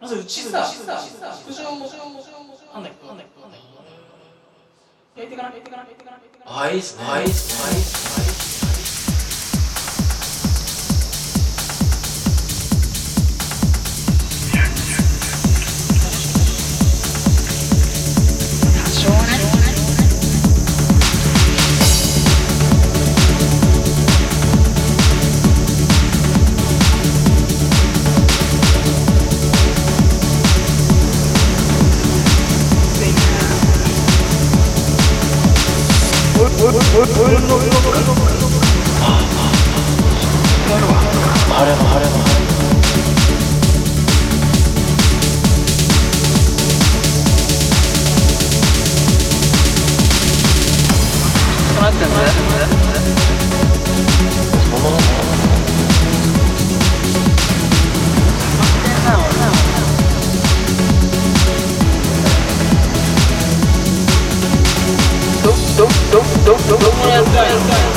まずうちさ屋上なんだっけなんだっけ焼いてかな焼いてかな焼いてかな焼いてかな。あいいっすね。あいいっすね晴れの晴れの。Думаю, отдай, отдай.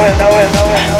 buena, buena, buena.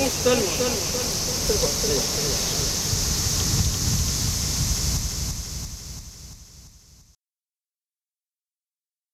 Esto, esto, esto,